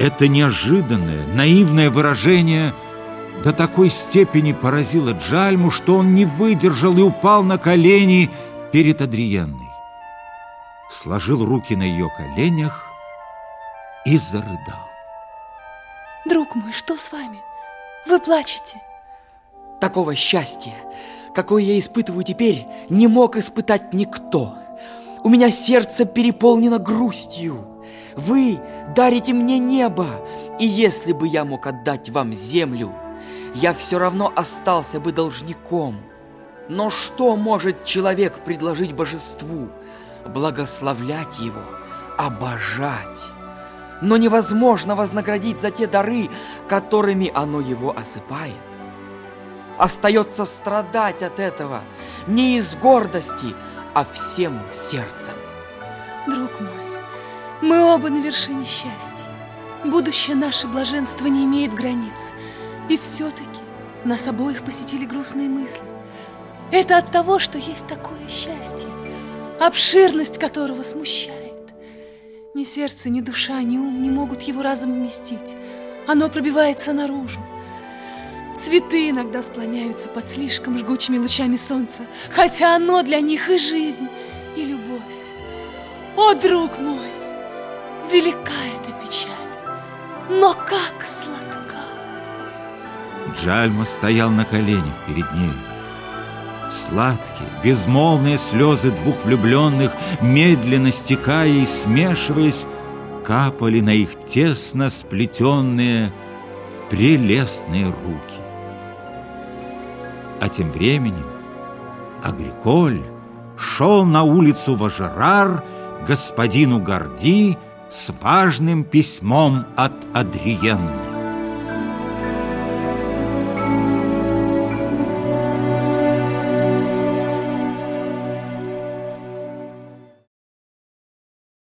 Это неожиданное, наивное выражение до такой степени поразило Джальму, что он не выдержал и упал на колени перед Адриенной. Сложил руки на ее коленях и зарыдал. Друг мой, что с вами? Вы плачете? Такого счастья, какое я испытываю теперь, не мог испытать никто. У меня сердце переполнено грустью. Вы дарите мне небо, и если бы я мог отдать вам землю, я все равно остался бы должником. Но что может человек предложить божеству? Благословлять его, обожать. Но невозможно вознаградить за те дары, которыми оно его осыпает. Остается страдать от этого не из гордости, а всем сердцем. Друг мой, мы оба на вершине счастья. Будущее наше блаженство не имеет границ. И все-таки нас обоих посетили грустные мысли. Это от того, что есть такое счастье, обширность которого смущает. Ни сердце, ни душа, ни ум не могут его разом вместить. Оно пробивается наружу. Цветы иногда склоняются под слишком жгучими лучами солнца, хотя оно для них и жизнь, и любовь. О, друг мой! велика эта печаль, но как сладка. Джальма стоял на коленях перед ней. Сладкие, безмолвные слезы двух влюбленных, медленно стекая и смешиваясь, капали на их тесно сплетенные, прелестные руки. А тем временем Агриколь шел на улицу Важерар господину Горди, с важным письмом от Адриенны.